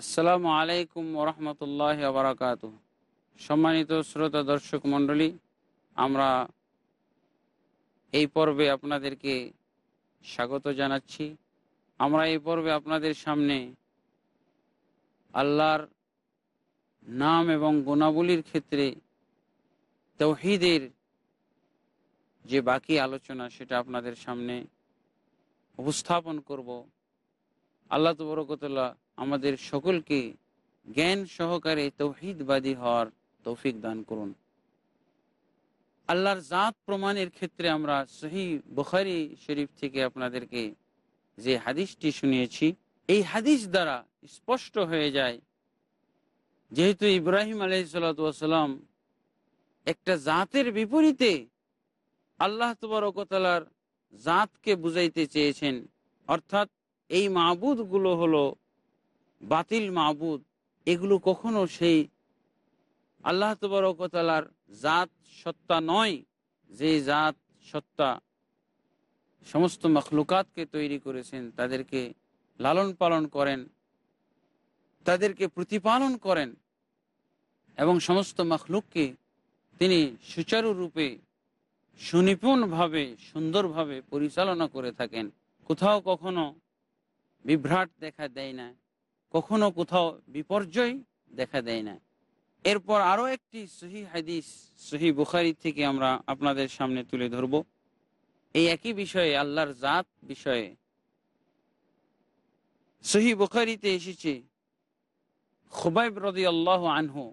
আসসালামু আলাইকুম ওরহমতুল্লাহ বারাকাত সম্মানিত শ্রোতা দর্শক মণ্ডলী, আমরা এই পর্বে আপনাদেরকে স্বাগত জানাচ্ছি। আমরা এই পর্বে আপনাদের সামনে আল্লাহর নাম এবং গুণাবলীর ক্ষেত্রে তৌহিদের যে বাকি আলোচনা, সেটা আপনাদের সামনে উপস্থাপন করব। আল্লাহ তবরকতল্লাহ আমাদের সকলকে জ্ঞান সহকারে তৌহিদবাদী হওয়ার তৌফিক দান করুন। আল্লাহর জাত প্রমাণের ক্ষেত্রে আমরা সহি বুখারি শরীফ থেকে আপনাদেরকে যে হাদিসটি শুনিয়েছি, এই হাদিস দ্বারা স্পষ্ট হয়ে যায়, যেহেতু ইব্রাহিম আলহিসাল্লাম একটা জাতের বিপরীতে আল্লাহ তবরকতালার জাতকে বুঝাইতে চেয়েছেন। অর্থাৎ এই মাহবুদগুলো হলো বাতিল মাহবুদ এগুলো কখনো সেই আল্লাহ তবরকতালার জাত সত্তা নয় যে জাত সত্তা সমস্ত মখলুকাতকে তৈরি করেছেন, তাদেরকে লালন পালন করেন, তাদেরকে প্রতিপালন করেন এবং সমস্ত মখলুককে তিনি সুচারুরূপে সুনিপুণভাবে, সুন্দরভাবে পরিচালনা করে থাকেন। কোথাও কখনো বিভ্রাট দেখা দেয় না, কখনো কোথাও বিপর্যয় দেখা দেয় না। এরপর আরও একটি সহি হাদিস, সহি বুখারি থেকে আমরা আপনাদের সামনে তুলে ধরব। এই একই বিষয়ে, আল্লাহর জাত বিষয়ে। সহি বুখারিতে এসেছে, খুবাইব রদি আল্লাহ আনহু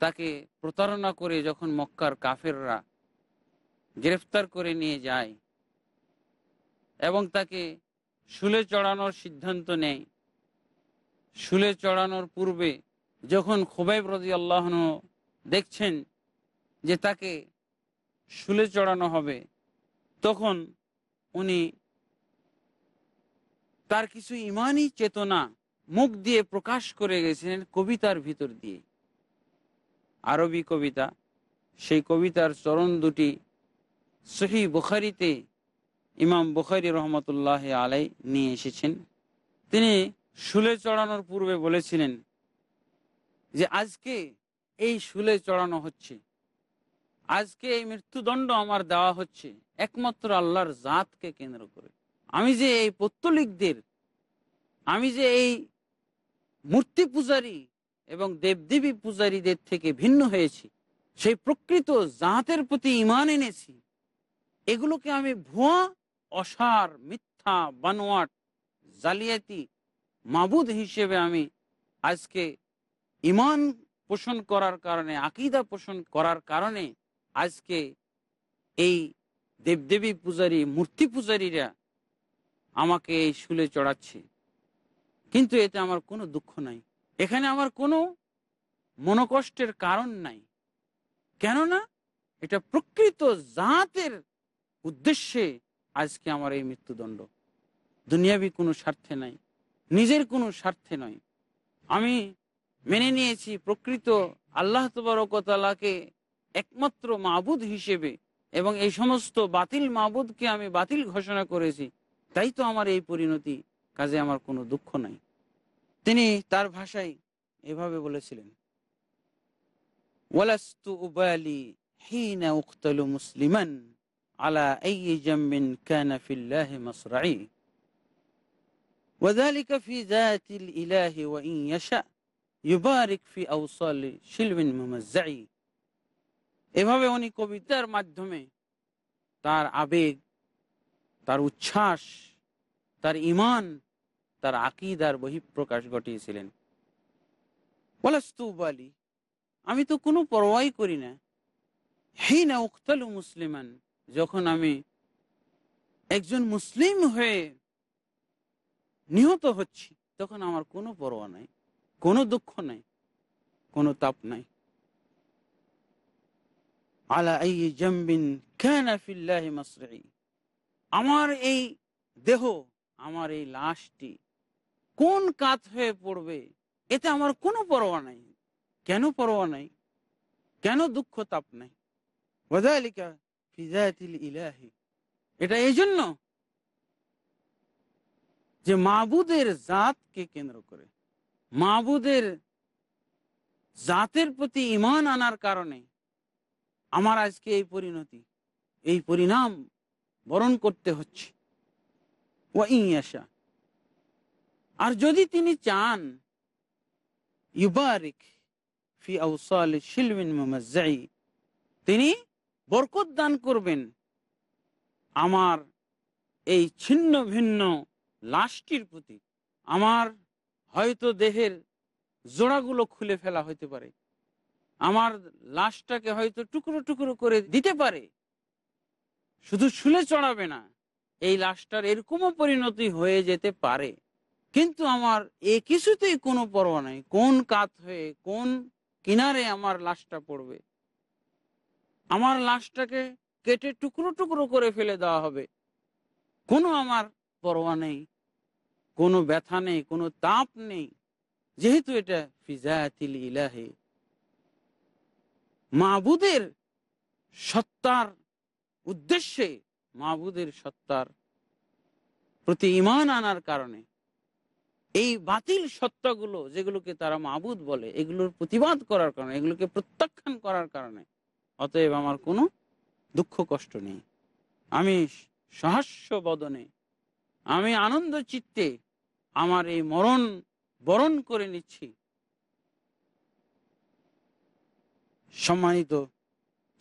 তাকে প্রতারণা করে যখন মক্কার কাফেররা গ্রেফতার করে নিয়ে যায় এবং তাকে শুলে চড়ানোর সিদ্ধান্ত নেয়। শুলে চড়ানোর পূর্বে যখন খুবাইব রাজি আল্লাহ দেখছেন যে তাকে শুলে চড়ানো হবে, তখন উনি তার কিছু ইমানই চেতনা মুখ দিয়ে প্রকাশ করে গেছিলেন কবিতার ভিতর দিয়ে। আরবি কবিতা, সেই কবিতার চরণ দুটি সহি বুখারিতে ইমাম বুখারি রহমতুল্লাহ আলাই নিয়ে এসেছেন। তিনি শুলে চড়ানোর পূর্বে বলেছিলেন যে, আজকে এই শুলে চড়ানো হচ্ছে। আজকে এই মৃত্যুদণ্ড আমার দেওয়া হচ্ছে। একমাত্র আল্লাহর জাতকে কেন্দ্র করে। আমি যে এই পত্তলিকদের, আমি যে এই মূর্তি পূজারী এবং দেবদেবী পূজারীদের থেকে ভিন্ন হয়েছি, সেই প্রকৃত জাতের প্রতি ইমান এনেছি, এগুলোকে আমি ভুয়া অসার, মিথ্যা, বানোয়াট, জালিয়াতি, মাবুদ হিসেবে আমি আজকে ইমান পোষণ করার কারণে, আকিদা পোষণ করার কারণে আজকে এই দেবদেবী পূজারী, মূর্তি পূজারীরা আমাকে এই শুলে চড়াচ্ছে। কিন্তু এতে আমার কোনো দুঃখ নাই। এখানে আমার কোনো মনোকষ্টের কারণ নাই। কেননা এটা প্রকৃত জাতের উদ্দেশ্যে আজকে আমার এই মৃত্যুদণ্ড। দুনিয়াবি কোনো স্বার্থে নাই। নিজের কোনো স্বার্থে নয়। আমি মেনে নিয়েছি প্রকৃত আল্লাহ তবরকতালাকে একমাত্র মাবুদ হিসেবে এবং এই সমস্ত বাতিল মাবুদকে আমি বাতিল ঘোষণা করেছি। তাই তো আমার এই পরিণতি। কাজে আমার কোনো দুঃখ নাই। তিনি তার ভাষায় এভাবে বলেছিলেন, ওয়ালাস্তু উবালি হিনা উক্তালু মুসলিমান। আলা এই জাম্বিন কানা ফিল্লাহি মাসরাই وذلك في ذات الإله وإن يشاء يبارك في أوصال شلو ممزع এভাবে উনি কবিতার মাধ্যমে তার আবেগ তার উচ্ছ্বাস তার ইমান তার আকিদার বহিঃপ্রকাশ ঘটিয়েছিলেন বলাস্তুবালি আমি তো কোনো পরোয়াই করি না হিনা উক্তালু মুসলিমান যখন আমি একজন মুসলিম হয়ে নিহত হচ্ছি, তখন আমার কোনো পরোয়া নাই, কোনো দুঃখ নাই, কোনো তাপ নাই। আমার এই দেহ, আমার এই লাশটি কোন কাত হয়ে পড়বে, এতে আমার কোনো পরোয়া নাই। কেন পরোয়া নাই? কেন দুঃখ তাপ নাই? ওয়াদালিকা এটা এই জন্য যে মাবুদের জাতকে কেন্দ্র করে, মাবুদের জাতের প্রতি ইমান আনার কারণে আমার আজকে এই পরিণতি, এই পরিণাম বরণ করতে হচ্ছে। ও ইয়াশা। আর যদি তিনি চান, ইউবারিক ফি আউসাল মুমাজ্জাই, তিনি বরকত দান করবেন। আমার এই ছিন্ন ভিন্ন লাশটির প্রতি আমার হয়তো দেহের জোড়াগুলো খুলে ফেলা হইতে পারে। আমার লাশটাকে হয়তো টুকরো টুকরো করে দিতে পারে। শুধু শুলে চড়াবে না, এই লাশটার এরকমও পরিণতি হয়ে যেতে পারে। কিন্তু আমার এ কিছুতেই কোনো পরোয়া নাই। কোন কাত হয়ে কোন কিনারে আমার লাশটা পড়বে? আমার লাশটাকে কেটে টুকরো টুকরো করে ফেলে দেওয়া হবে। কোনো আমার পরোয়া নেই, কোনো ব্যথা নেই, কোনো তাপ নেই। যেহেতু এটা ফিজাতিল ইলাহে। মাবুদের সত্তার উদ্দেশ্যে মাবুদের সত্তার প্রতি ইমান আনার কারণে এই বাতিল সত্তাগুলো, যেগুলোকে তারা মাবুদ বলে, এগুলোর প্রতিবাদ করার কারণে, এগুলোকে প্রত্যাখ্যান করার কারণে অতএব আমার কোনো দুঃখ, কষ্ট নেই। আমি সহাস্য বদনে, আমি আনন্দ চিত্তে আমার এই মরণ বরণ করে নিচ্ছি। সম্মানিত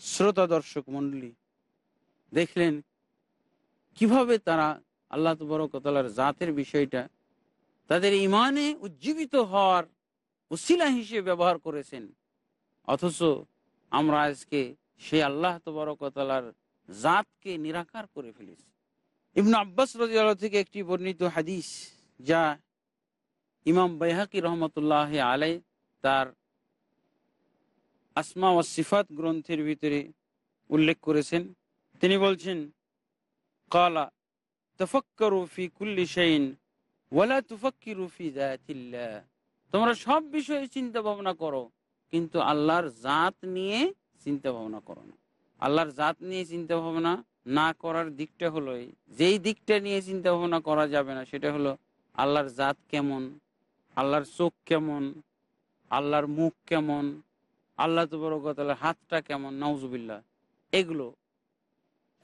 শ্রোতা দর্শক মন্ডলী দেখলেন কীভাবে তারা আল্লাহ তবরকতলার জাতের বিষয়টা তাদের ইমানে উজ্জীবিত হওয়ার উসিলা হিসেবে ব্যবহার করেছেন। অথচ আমরা আজকে সে আল্লাহ তবরকতলার জাতকে নিরাকার করে ফেলেছি। ইবন আব্বাস রাজিয়াল থেকে একটি বর্ণিত হাদিস, যা ইমাম বাইহাকি রহমতুল্লাহ আলাই তার আসমা ও সিফাত গ্রন্থের ভিতরে উল্লেখ করেছেন। তিনি বলছেন, কালা, তফক্করু ফি কুল্লি শাইন ওয়ালা তুফাক্কিরু ফি যাতিল্লাহ। তোমরা সব বিষয়ে চিন্তা ভাবনা করো। কিন্তু আল্লাহর জাত নিয়ে চিন্তা ভাবনা করো না। আল্লাহর জাত নিয়ে চিন্তা ভাবনা না করার দিকটা হলো যেই দিকটা নিয়ে চিন্তা ভাবনা করা যাবে না, সেটা হলো আল্লাহর জাত কেমন, আল্লাহর চোখ কেমন, আল্লাহর মুখ কেমন, আল্লাহ তবরকতালার হাতটা কেমন, নাউজুবিল্লাহ, এগুলো।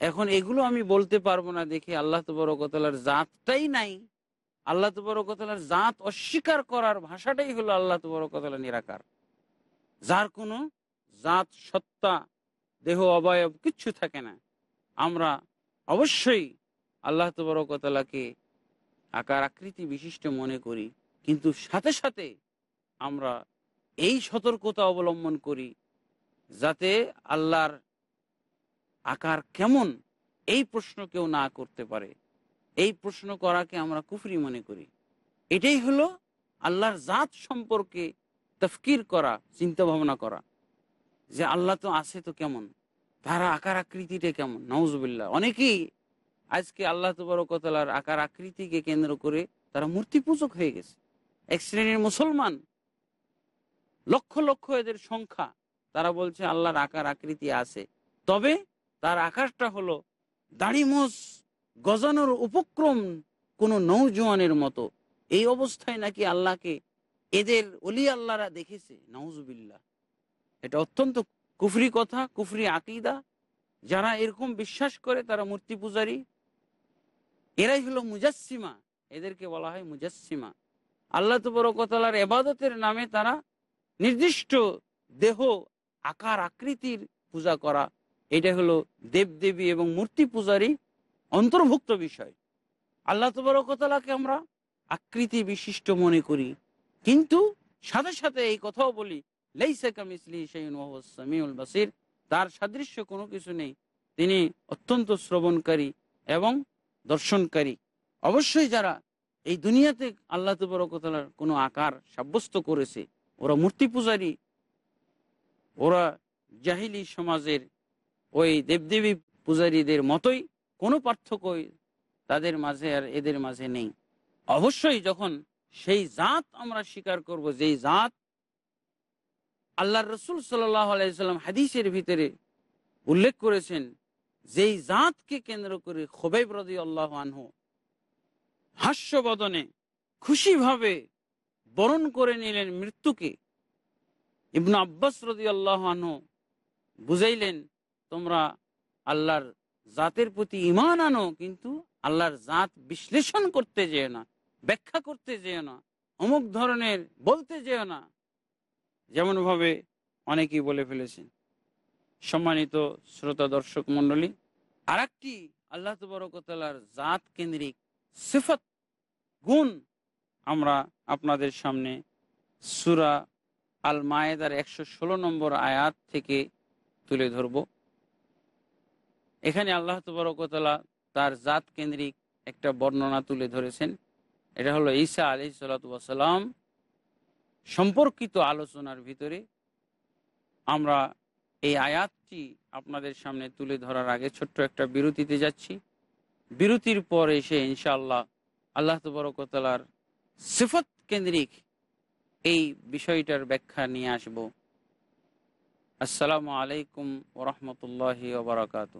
এখন এগুলো আমি বলতে পারব না দেখে আল্লাহ তবরকতালার জাতটাই নাই। আল্লাহ তবরকতালার জাত অস্বীকার করার ভাষাটাই হলো আল্লাহ তবরকতালা নিরাকার। যার কোনো জাত, সত্তা, দেহ, অবয়ব কিচ্ছু থাকে না। আমরা অবশ্যই আল্লাহ তবরকতালাকে আকার আকৃতি বিশিষ্ট মনে করি। কিন্তু সাথে সাথে আমরা এই সতর্কতা অবলম্বন করি যাতে আল্লাহর আকার কেমন এই প্রশ্ন কেউ না করতে পারে। এই প্রশ্ন করাকে আমরা কুফরি মনে করি। এটাই হলো আল্লাহর জাত সম্পর্কে তফকির করা চিন্তা ভাবনা করা। যে আল্লাহ তো আছে তো কেমন? তারা আকার, আকৃতিটা কেমন? নওজবিল্লা অনেকেই আজকে আল্লাহ তবরকতলার আকার, আকৃতিকে কেন্দ্র করে তারা মূর্তি পূজক হয়ে গেছে। এক শ্রেণির মুসলমান, লক্ষ লক্ষ এদের সংখ্যা, তারা বলছে আল্লাহর আকার, আকৃতি আছে। তবে তার আকারটা হলো দাড়িমোস গজানোর উপক্রম কোনো নৌজওয়ানের মতো। এই অবস্থায় নাকি আল্লাহকে এদের অলি আল্লাহরা দেখেছে নওজবিল্লা এটা অত্যন্ত কুফরি কথা, কুফরি আকিদা। যারা এরকম বিশ্বাস করে, তারা মূর্তি পূজারী। এরাই হলো মুজাসিমা এদেরকে বলা হয় মুজাসিমা আল্লাহ তবরকতালার এবাদতের নামে তারা নির্দিষ্ট দেহ, আকার, আকৃতির পূজা করা। এটা হলো দেবদেবী এবং মূর্তি পূজারই অন্তর্ভুক্ত বিষয়। আল্লাহ তবরকতালাকে আমরা আকৃতি বিশিষ্ট মনে করি। কিন্তু সাথে সাথে এই কথাও বলি বাসির তার সাদৃশ্য কোনো কিছু নেই। তিনি অত্যন্ত শ্রবণকারী এবং দর্শনকারী। অবশ্যই যারা এই দুনিয়াতে আল্লাহ তবরকতালার কোনো আকার সাব্যস্ত করেছে, ওরা মূর্তি পূজারী, ওরা জাহিলি সমাজের ওই দেবদেবী পূজারীদের মতোই কোনো পার্থক্য তাদের মাঝে আর এদের মাঝে নেই। অবশ্যই যখন সেই জাত আমরা স্বীকার করব, যেই জাত আল্লাহ রসুল সাল্লাম হাদিসের ভিতরে উল্লেখ করেছেন, যেই জাতকে কেন্দ্র করে খোবাইব রদি আল্লাহ আনহ হাস্যবদনে খুশিভাবে বরণ করে নিলেন মৃত্যুকে। ইবনু আব্বাস রদি আল্লাহ আনহ বুঝাইলেন, তোমরা আল্লাহর জাতের প্রতি ইমান আনো, কিন্তু আল্লাহর জাত বিশ্লেষণ করতে যেও না। ব্যাখ্যা করতে যেও না, অমুক ধরনের বলতে যেও না। যেমন ভাবে অনেকেই বলে ফেলেছেন। সম্মানিত শ্রোতা দর্শক মন্ডলী আর একটি আল্লাহ তবরকতালার জাত কেন্দ্রিক সিফত গুণ আমরা আপনাদের সামনে সুরা আল মায়েদার একশো ষোলো নম্বর আয়াত থেকে তুলে ধরব। এখানে আল্লাহ তবরকতলা তার জাত কেন্দ্রিক একটা বর্ণনা তুলে ধরেছেন। এটা হলো ঈসা আলি সালাতাম সম্পর্কিত আলোচনার ভিতরে আমরা এই আয়াতটি আপনাদের সামনে তুলে ধরার আগে ছোট্ট একটা বিরতিতে যাচ্ছি। বিরতির পর এসে ইনশাআল্লাহ আল্লাহ তবরকতলার সিফত কেন্দ্রিক এই বিষয়টার ব্যাখ্যা নিয়ে আসব। আসসালামু আলাইকুম ওরহমতুল্লাহ ওবরাকাতু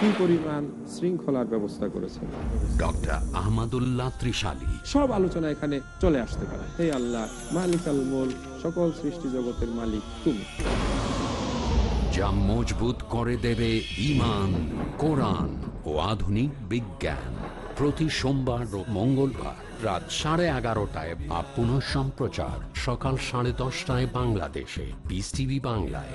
কি পরিমাণ শৃঙ্খলার ব্যবস্থা করেছেন। ডক্টর আহমদুল্লাহ ত্রিশালী। সব আলোচনা এখানে চলে আসতে পারে। হে আল্লাহ মালিক আল মোল সকল সৃষ্টি জগতের মালিক তুমি। যা মজবুত করে দেবে ইমান কোরআন ও আধুনিক বিজ্ঞান। প্রতি সোমবার ও মঙ্গলবার রাত সাড়ে এগারোটায় বা পুনঃ সম্প্রচার সকাল সাড়ে দশটায় বাংলাদেশে। টিভি বাংলায়।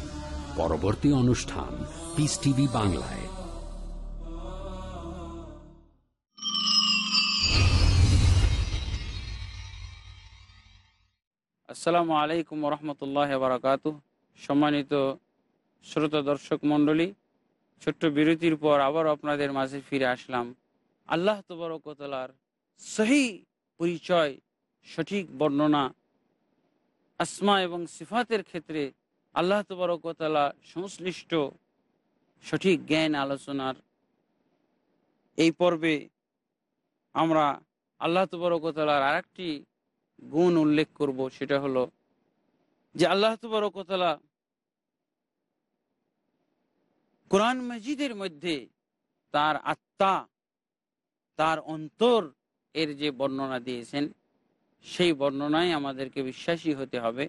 পরবর্তী অনুষ্ঠান পিস টিভি বাংলায়। আসসালামু আলাইকুম রহমতুল্লাহ বারাকাত সম্মানিত শ্রোতা দর্শক মণ্ডলী, ছোট্ট বিরতির পর আবার আপনাদের মাঝে ফিরে আসলাম। আল্লাহ তবরকতলার সহি পরিচয়, সঠিক বর্ণনা, আসমা এবং সিফাতের ক্ষেত্রে আল্লাহ তবরকতলা সংশ্লিষ্ট সঠিক জ্ঞান আলোচনার এই পর্বে আমরা আল্লাহ তবরকতলার আরেকটি গুণ উল্লেখ করব, সেটা হলো যে আল্লাহ তবরকতলা কোরআন মসজিদের মধ্যে তার আত্মা, তার অন্তর এর যে বর্ণনা দিয়েছেন, সেই বর্ণনায় আমাদেরকে বিশ্বাসী হতে হবে।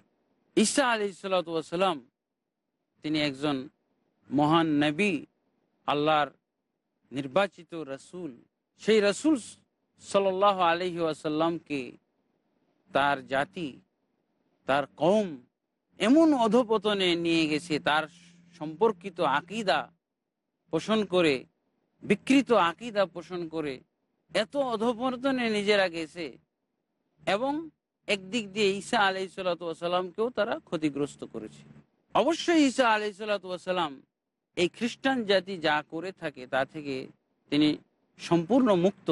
ঈসা আলি সাল্লাম তিনি একজন মহান নবী, আল্লাহর নির্বাচিত রসুল। সেই রসুল সাল আলহি আসাল্লামকে তার জাতি, তার কম এমন অধপতনে নিয়ে গেছে, তার সম্পর্কিত আকিদা পোষণ করে, বিকৃত আকিদা পোষণ করে এত অধপতনে নিজেরা গেছে এবং একদিক দিয়ে ঈসা আলাই সাল্লাতামকেও তারা ক্ষতিগ্রস্ত করেছে। অবশ্যই ঈসা আলাই সাল্লাতাম এই খ্রিস্টান জাতি যা করে থাকে তা থেকে তিনি সম্পূর্ণ মুক্ত।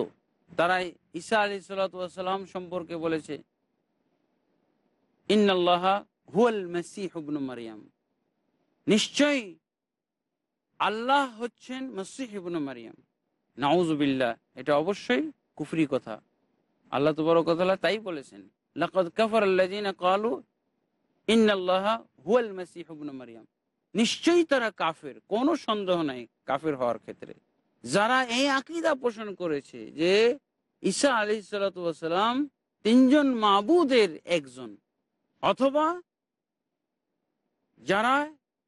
তারা ঈসা আলি সাল্লাতাম সম্পর্কে বলেছে মেসি মারিয়াম। নিশ্চয়ই আল্লাহ হচ্ছেন মসিহ ইবনু মারিয়াম। নাউজুবিল্লাহ, এটা অবশ্যই কুফরি কথা। আল্লাহ তো বড় কথা তাই বলেছেন নিশ্চয়ই তারা কাফের, কোনো সন্দেহ নাই কাফের হওয়ার ক্ষেত্রে। যারা এই আকীদা পোষণ করেছে যে ঈসা আলাইহিস সালাতু তিনজন মাবুদের একজন, অথবা যারা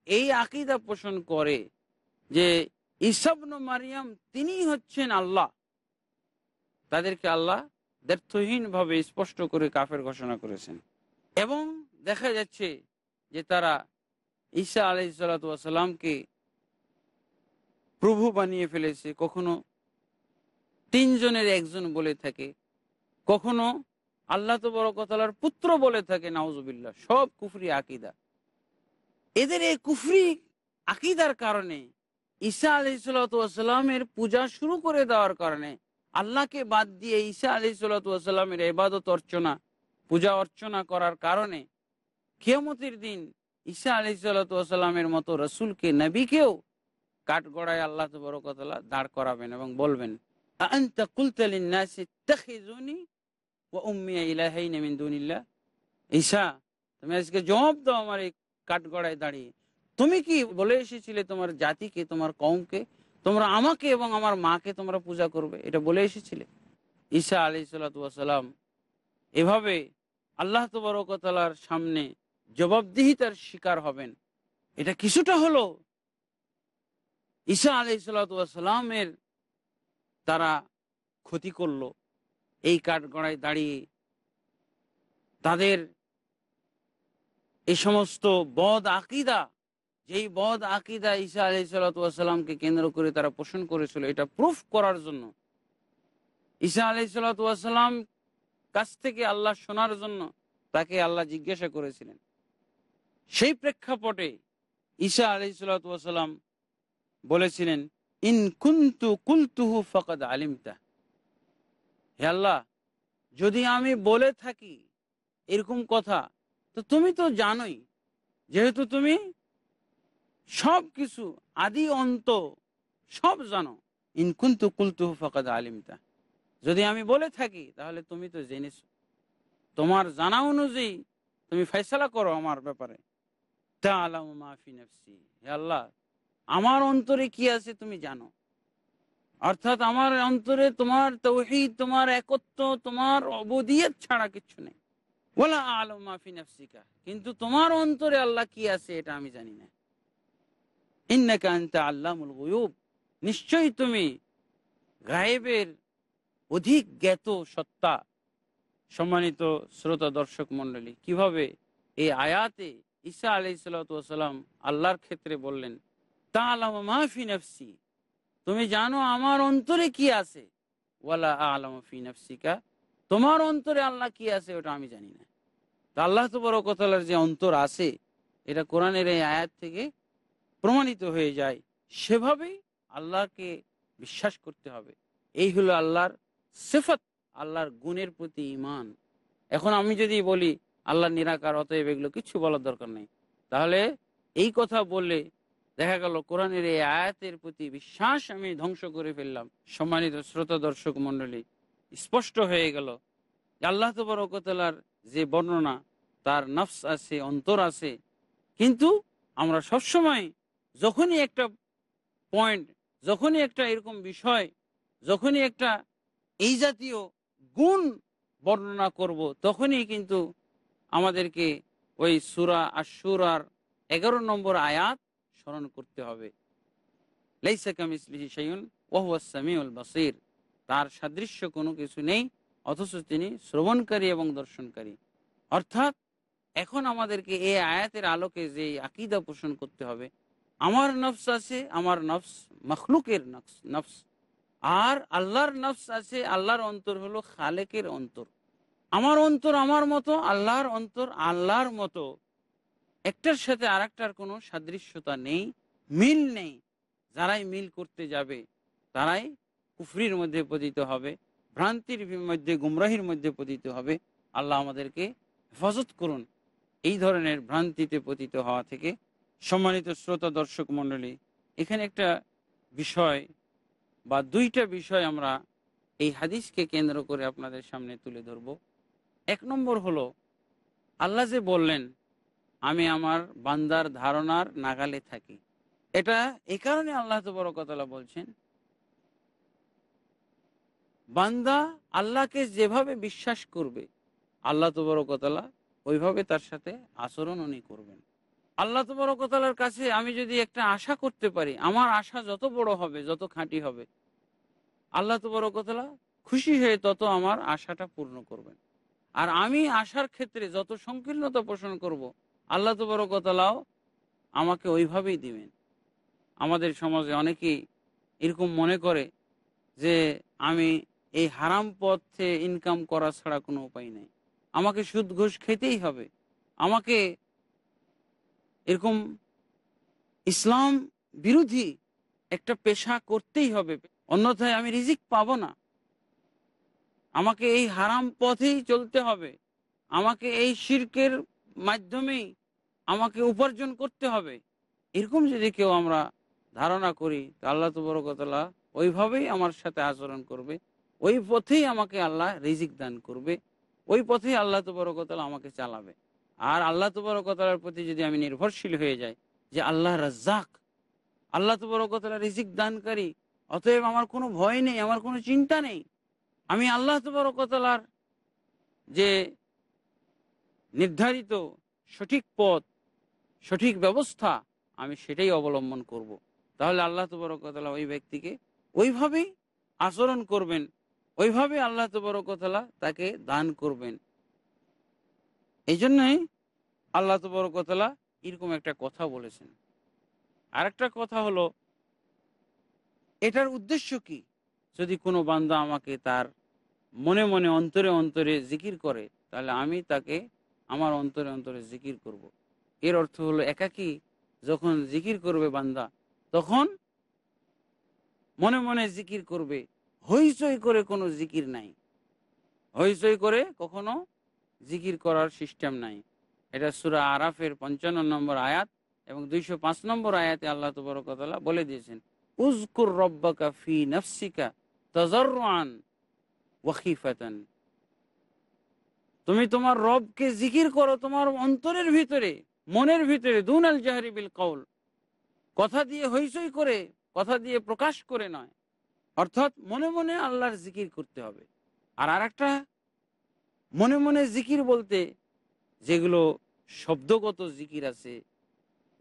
এই আকিদা পোষণ করে যে ইসাবন মারিয়াম তিনি হচ্ছেন আল্লাহ, তাদেরকে আল্লাহ দ্ব্যর্থহীন ভাবে স্পষ্ট করে কাফের ঘোষণা করেছেন। এবং দেখা যাচ্ছে যে তারা ঈসা আলাইসালামকে প্রভু বানিয়ে ফেলেছে। কখনো তিনজনের একজন বলে থাকে, কখনো আল্লাহ তো বড় কথালার পুত্র বলে থাকে, নাউজুবিল্লাহ, সব কুফরি আকিদা। এদের এই কুফরি আকিদার কারণে ঈসা আলি সাল্লামের পূজা শুরু করে দেওয়ার কারণে আল্লাহকে বাদ দিয়ে ঈসা আলি সাল্লামের এবাদত অর্চনা, পূজা অর্চনা করার কারণে কেমতির দিন ঈসা আলি সাল্লামের মতো রসুলকে, নবীকেও কাঠগড়ায় আল্লাহ বড় কথা দাঁড় করাবেন এবং বলবেন ঈসা, তুমি আজকে জবাব আমার এই কাঠগড়ায় দাঁড়িয়ে। তুমি কি বলে এসেছিলে তোমার জাতিকে, তোমার কমকে তোমরা আমাকে এবং আমার মাকে তোমরা পূজা করবে। এটা বলে এসেছিলে। ঈসা আলি সাল্লাম এভাবে আল্লাহ তবরকতালার সামনে জবাবদিহিতার শিকার হবেন। এটা কিছুটা হলো ঈসা আলি সাল্লামের তারা ক্ষতি করল। এই কাঠগড়ায় দাঁড়িয়ে তাদের এই সমস্ত বদ আকিদা যেই বদ আকিদা ঈসা আলি সাল্লাতামকে কেন্দ্র করে তারা পোষণ করেছিল, এটা প্রুফ করার জন্য। ঈসা আলি সাল্লাতাম কাছ থেকে আল্লাহ শোনার জন্য তাকে আল্লাহ জিজ্ঞাসা করেছিলেন। সেই প্রেক্ষাপটে ঈসা আলি সাল্লাতাম বলেছিলেন, ইন কুন্তু কুলতুহু ফকাদ আলিমতা। হে আল্লাহ, যদি আমি বলে থাকি এরকম কথা, তো তুমি তো জানোই, যেহেতু তুমি সব কিছু আদি অন্ত সব জানো। ইনকুন্তু কুলতু ফকাদ আলিমতা। যদি আমি বলে থাকি, তাহলে তুমি তো জেনেছ। তোমার জানা অনুযায়ী তুমি ফেসলা করো আমার ব্যাপারে। তা আলাম মাফি হে আল্লাহ, আমার অন্তরে কি আছে তুমি জানো। অর্থাৎ আমার অন্তরে তোমার তৌহিদ, তোমার একত্ব, তোমার অবদিয়ত ছাড়া কিছু নেই। বলা আলম মাফি নফসিকা। কিন্তু তোমার অন্তরে আল্লাহ কি আছে, এটা আমি জানি না। নিশ্চয়ই তুমি গায়েবের অধিক জ্ঞাত সত্তা সম্মানিত শ্রোতা দর্শক মন্ডলী কীভাবে এই আয়াতে ঈসা আলি সাল্লাম আল্লাহর ক্ষেত্রে বললেন তা আলাম মাহফি নফসি। তুমি জানো আমার অন্তরে কি আছে? ওয়ালা আলম ফি নফসিকা। তোমার অন্তরে আল্লাহ কি আছে ওটা আমি জানি না। তা আল্লাহ তো বড় কথালার যে অন্তর আছে, এটা কোরআনের এই আয়াত থেকে প্রমাণিত হয়ে যায়, সেভাবেই আল্লাহকে বিশ্বাস করতে হবে। এই হলো আল্লাহর সেফত, আল্লাহর গুণের প্রতি ইমান এখন আমি যদি বলি, আল্লাহ নিরাকার, অতএব এগুলো কিছু বলার দরকার নেই। তাহলে এই কথা বললে দেখা গেল, কোরআনের এই আয়াতের প্রতি বিশ্বাস আমি ধ্বংস করে ফেললাম। সম্মানিত শ্রোতা দর্শক মন্ডলী স্পষ্ট হয়ে গেল আল্লাহ তবরকতালার যে বর্ণনা, তার নফস আছে, অন্তর আছে। কিন্তু আমরা সবসময় যখনই একটা পয়েন্ট যখনই একটা এরকম বিষয়, যখনই একটা এই জাতীয় গুণ বর্ণনা করব, তখনই কিন্তু আমাদেরকে ওই সুরা আর আশুরার এগারো নম্বর আয়াত স্মরণ করতে হবে। বাসির। তার সাদৃশ্য কোনো কিছু নেই, অথচ তিনি শ্রবণকারী এবং দর্শনকারী। অর্থাৎ এখন আমাদেরকে এই আয়াতের আলোকে যে আকিদা পোষণ করতে হবে আমার নফস আছে, আমার নফস মখলুকের নফস নফস। আর আল্লাহর নফস আছে, আল্লাহর অন্তর হলো খালেকের অন্তর। আমার অন্তর আমার মতো, আল্লাহর অন্তর আল্লাহর মতো। একটার সাথে আর কোনো সাদৃশ্যতা নেই, মিল নেই। যারাই মিল করতে যাবে, তারাই কুফরির মধ্যে পতিত হবে, ভ্রান্তির মধ্যে, গুমরাহির মধ্যে পতিত হবে। আল্লাহ আমাদেরকে হেফাজত করুন। এই ধরনের ভ্রান্তিতে পতিত হওয়া থেকে সম্মানিত শ্রোতা দর্শক মণ্ডলী, এখানে একটা বিষয় বা দুইটা বিষয় আমরা এই হাদিসকে কেন্দ্র করে আপনাদের সামনে তুলে ধরব। এক নম্বর হলো, আল্লাহ যে বললেন, আমি আমার বান্দার ধারণার নাগালে থাকি। এটা এ কারণে আল্লাহ তো বড় তবরকতলা বলছেন, বান্দা আল্লাহকে যেভাবে বিশ্বাস করবে, আল্লাহ তবরকতলা ওইভাবে তার সাথে আচরণ উনি করবেন। আল্লাহ তবরকতলার কাছে আমি যদি একটা আশা করতে পারি, আমার আশা যত বড় হবে, যত খাঁটি হবে, আল্লাহ তবরকতলা খুশি হয়ে তত আমার আশাটা পূর্ণ করবেন। আর আমি আশার ক্ষেত্রে যত সংকীর্ণতা পোষণ করব। আল্লাহ তবরকতলাও আমাকে ওইভাবেই দিবেন। আমাদের সমাজে অনেকেই এরকম মনে করে যে, আমি এই হারাম পথে ইনকাম করা ছাড়া কোনো উপায় নেই। আমাকে সুদ ঘোষ খেতেই হবে। আমাকে এরকম ইসলাম বিরোধী একটা পেশা করতেই হবে। অন্যথায় আমি রিজিক পাবো না। আমাকে এই হারাম পথেই চলতে হবে। আমাকে এই শির্কের মাধ্যমেই আমাকে উপার্জন করতে হবে। এরকম যদি কেউ আমরা ধারণা করি, তা আল্লাহ তবরকতলা ওইভাবেই আমার সাথে আচরণ করবে। ওই পথেই আমাকে আল্লাহ রিজিক দান করবে। ওই পথেই আল্লাহ তবরকতলা আমাকে চালাবে। আর আল্লাহ তবরকতলার প্রতি যদি আমি নির্ভরশীল হয়ে যাই যে আল্লাহ রাজ্জাক, আল্লাহ তবরকতলা রিজিক দানকারী, অতএব আমার কোনো ভয় নেই, আমার কোনো চিন্তা নেই আমি আল্লাহ তবরকতলার যে নির্ধারিত সঠিক পথ, সঠিক ব্যবস্থা, আমি সেটাই অবলম্বন করব। তাহলে আল্লাহ তবরকতলা ওই ব্যক্তিকে ওইভাবেই আচরণ করবেন ওইভাবে আল্লাহ তবরকতলা তাকে দান করবেন এই জন্যই আল্লাহ তবরকতলা এরকম একটা কথা বলেছেন। আর একটা কথা হলো, এটার উদ্দেশ্য কি? যদি কোনো বান্দা আমাকে তার মনে মনে অন্তরে অন্তরে জিকির করে, তাহলে আমি তাকে আমার অন্তরে অন্তরে জিকির করব। এর অর্থ হলো একাকি যখন জিকির করবে বান্দা, তখন মনে মনে জিকির করবে। হইচই করে কোনো জিকির নাই। হইচই করে কখনো জিকির করার সিস্টেম নাই। এটা সুরা আরাফের পঞ্চান্ন নম্বর আয়াত এবং দুইশো পাঁচ নম্বর আয়াতে আল্লাহ তবরকতলা বলে দিয়েছেন উজকুর রব্বাকা ফি নফসিকা তজরান ওয়াকিফাতান তুমি তোমার রবকে জিকির করো তোমার অন্তরের ভিতরে, মনের ভিতরে, দুনাল জাহারি বিল কৌল কথা দিয়ে হইচই করে, কথা দিয়ে প্রকাশ করে নয়। অর্থাৎ মনে মনে আল্লাহর জিকির করতে হবে। আর আরেকটা মনে মনে জিকির বলতে যেগুলো শব্দগত জিকির আছে,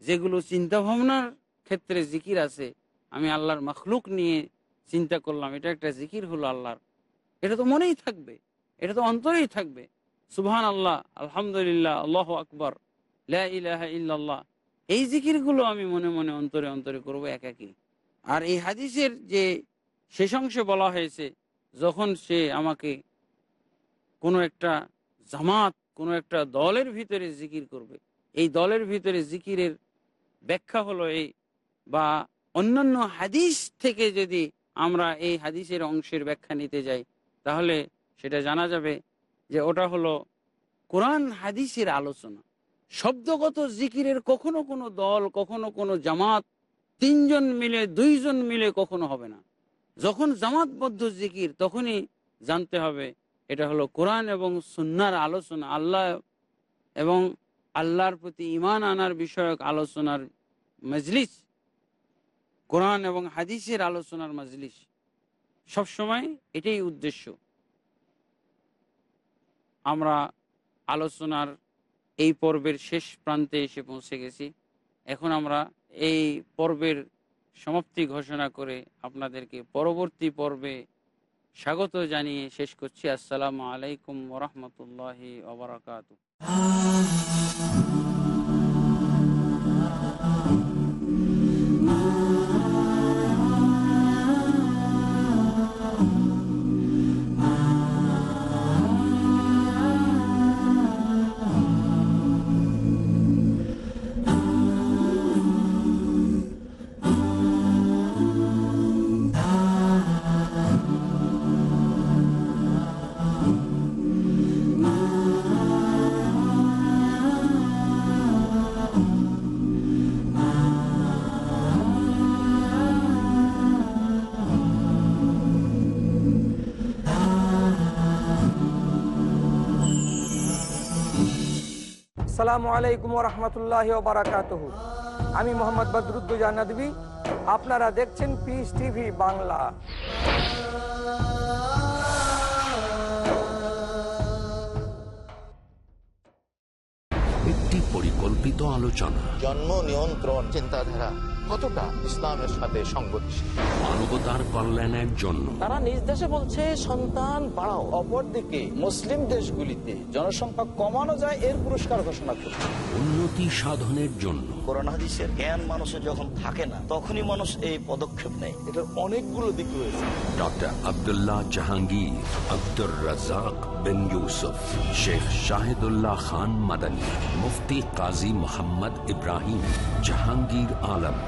যেগুলো চিন্তা ভাবনার ক্ষেত্রে জিকির আছে, আমি আল্লাহর মখলুক নিয়ে চিন্তা করলাম, এটা একটা জিকির হলো আল্লাহর। এটা তো মনেই থাকবে, এটা তো অন্তরেই থাকবে। সুবহান আল্লাহ আলহামদুলিল্লাহ, আল্লাহ আকবর ইল্লাল্লাহ। এই জিকিরগুলো আমি মনে মনে অন্তরে অন্তরে করব একাকি। আর এই হাদিসের যে শেষ অংশে বলা হয়েছে, যখন সে আমাকে কোনো একটা জামাত, কোনো একটা দলের ভিতরে জিকির করবে। এই দলের ভিতরে জিকিরের ব্যাখ্যা হলো এই, বা অন্যান্য হাদিস থেকে যদি আমরা এই হাদিসের অংশের ব্যাখ্যা নিতে যাই, তাহলে সেটা জানা যাবে যে ওটা হলো কোরআন হাদিসের আলোচনা। শব্দগত জিকিরের কখনো কোনো দল, কখনো কোনো জামাত, তিনজন মিলে, দুইজন মিলে কখনো হবে না। যখন জামাতবদ্ধ জিকির, তখনই জানতে হবে এটা হলো কোরআন এবং সুন্নার আলোচনা, আল্লাহ এবং আল্লাহর প্রতি ইমান আনার বিষয়ক আলোচনার মজলিস, কোরআন এবং হাদিসের আলোচনার মজলিস। সবসময় এটাই উদ্দেশ্য। আমরা আলোচনার এই পর্বের শেষ প্রান্তে এসে পৌঁছে গেছি। এখন আমরা এই পর্বের সমাপ্তি ঘোষণা করে আপনাদেরকে পরবর্তী পর্বে স্বাগত জানিয়ে শেষ করছি। আসসালামু আলাইকুম রহমতুল্লাহ ওবরাকাত সালামু আলাইকুম রহমতুল্লাহ বারাকাত আমি মোহাম্মদ বদরুদ্দুজা নদী আপনারা দেখছেন পিস টিভি বাংলা। একটি পরিকল্পিত আলোচনা। জন্ম নিয়ন্ত্রণ চিন্তাধারা। কতটা ইসলামের সাথে সংগতিশীল? মানবতার কল্যাণের জন্য। তারা নিজ দেশে বলছে সন্তান বাড়াও। অপরদিকে মুসলিম দেশগুলিতে জনসংখ্যা কমানো যায় এর পুরস্কার ঘোষণা করছে। উন্নতি সাধনের জন্য। কোরআন হাদিসের জ্ঞান মানুষের যখন থাকে না তখনই মানুষ এই পদক্ষেপ নেয়। এটার অনেকগুলো দিক রয়েছে। ডক্টর আব্দুল্লাহ জাহাঙ্গীর আব্দুর রাজাক বিন ইউসুফ শেখ শাহিদুল্লাহ খান মাদানী মুফতি কাজী মোহাম্মদ ইব্রাহিম জাহাঙ্গীর আলম